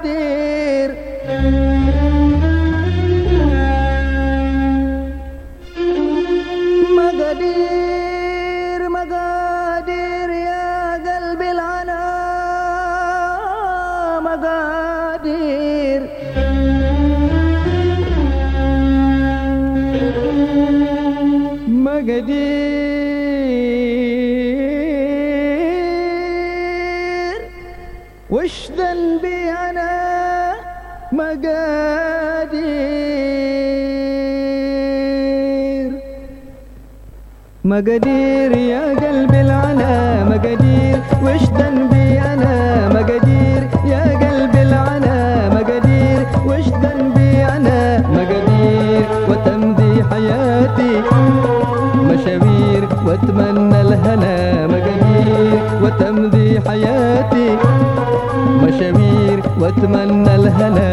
مقادير مقادير مقادير يا قلب العنا مقادير. مقادير. وش ذنبي؟ مقادير. مقادير يا قلبي العنا مقادير. وش ذنبي أنا؟ مقادير يا قلبي العنا مقادير. وش ذنبي أنا؟ مقادير. وتمضي حياتي مشاوير واتمنى الهنا. مقادير. وتمضي حياتي مشاوير واتمنى الهنا.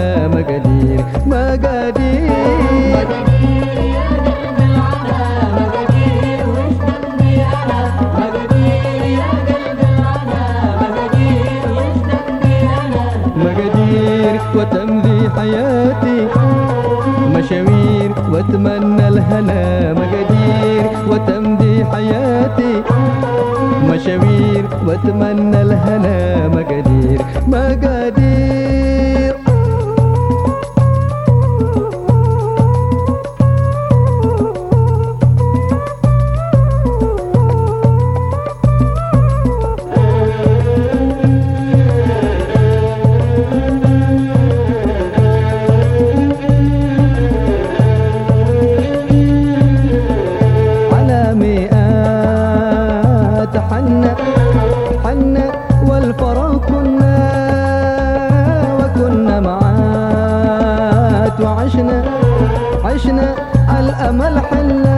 واتمنى الهنا مقادير وتمضي حياتي مشاوير. واتمنى الهنا مقادير مقادير وعشنا عشنا الأمل حنا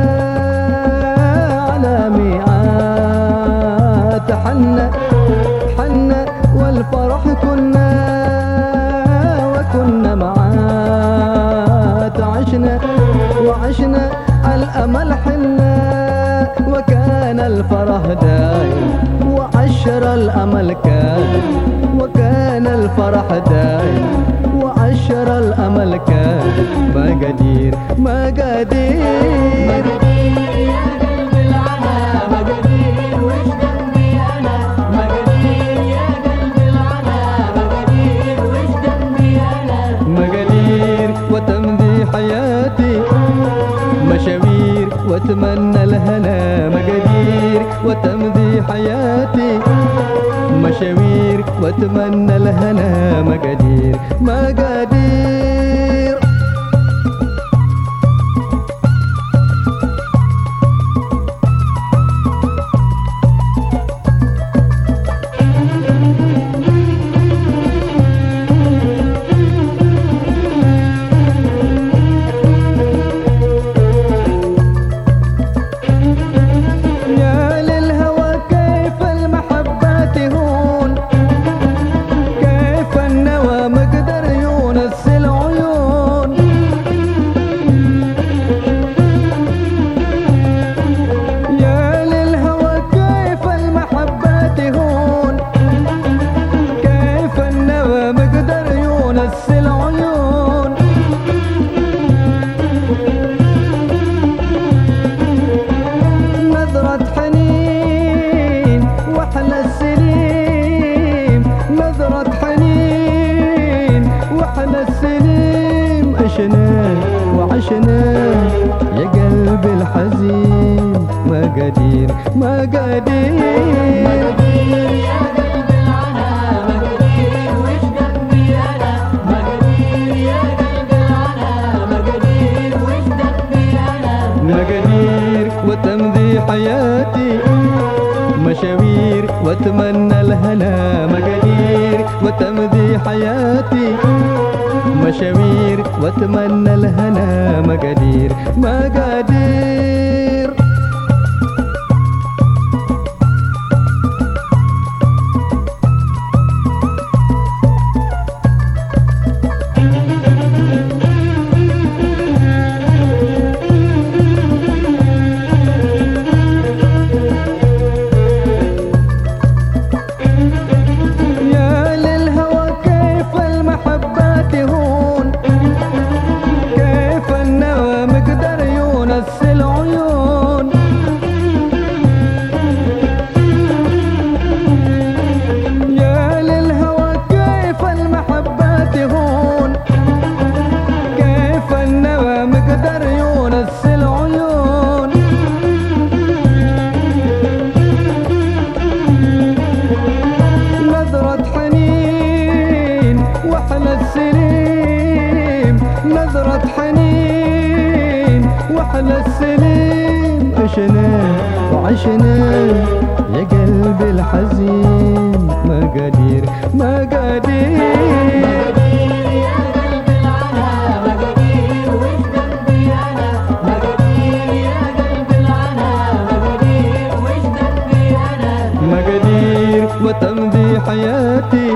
على مئات حنا حنا والفرح كنا وكنا معات عشنا وعشنا الأمل حنا وكان الفرح دايم وعشر الأمل كان وكان الفرح دايم. وعشر الأمل كان مقادير مقادير. واتمنى الهنا مقادير وتمضي حياتي. مشاوير واتمنى الهنا مقادير مقادير السليم عشنا وعشنا. يا قلبي الحزين مقادير مقادير مقادير وتمضي حياتي مشاوير واتمنى الهنا. مقادير وتمضي حياتي. مشاوير واتمنى الهنا مقادير مقادير واحلى السليم عشنا وعشنا. يا قلبي الحزين مقادير مقادير وتمضي حياتي.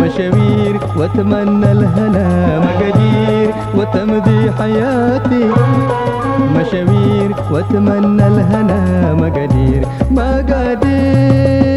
مشاوير واتمنى الهنا. مقادير وتمضي حياتي مشاوير واتمنى الهنا مقادير مقادير